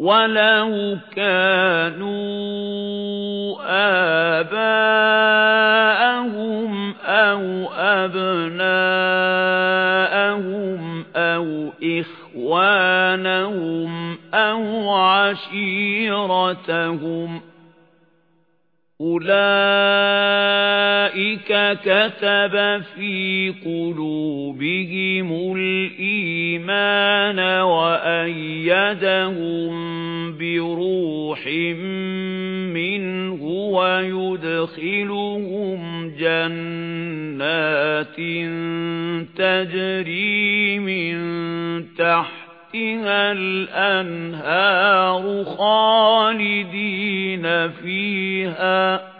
وَلَوْ كَانُوا آبَاءَهُمْ أَوْ أَبْنَاءَهُمْ أَوْ إِخْوَانَهُمْ أَوْ عَشِيرَتَهُمْ أُولَئِكَ كَتَبَ فِي قُلُوبِهِمُ الْإِيمَانَ وَأَيَّدَهُم بِرُوحٍ مِّنْهُ وَيُدْخِلُهُمْ جَنَّاتٍ تَجْرِي مِن تَحْتِهَا تحتها الأنهار خالدين فيها.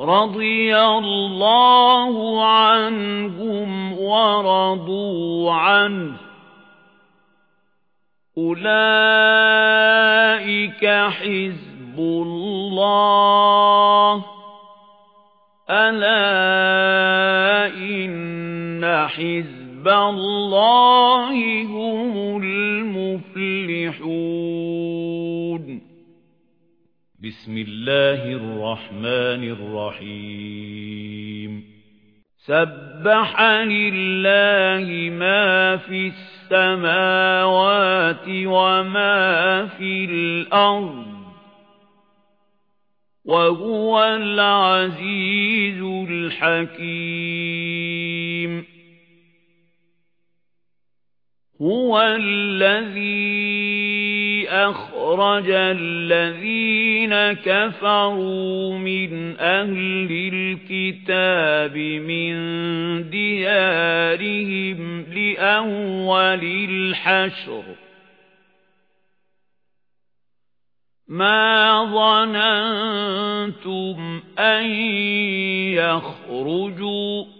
رضي الله عنهم ورضوا عنه. أولئك حزب الله. ألا إن حزب حِزْبَ اللَّهِ هُمُ الْمُفْلِحُونَ بسم الله الرحمن الرحيم سبح لله ما في السماوات وما في الأرض وهو العزيز الحكيم هُوَ الَّذِي أَخْرَجَ الَّذِينَ كَفَرُوا مِنْ أَهْلِ الْكِتَابِ مِنْ دِيَارِهِمْ لِأَوَّلِ الْحَشْرِ. مَا ظَنَنْتُمْ أَنْ يَخْرُجُوا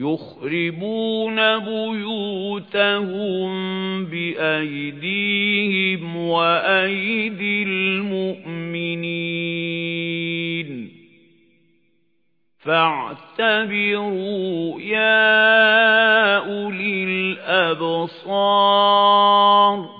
يُخْرِبُونَ بُيُوتَهُم بِأَيْدِيهِمْ وَأَيْدِي الْمُؤْمِنِينَ. فَاعْتَبِرُوا يَا أُولِي الْأَبْصَارِ.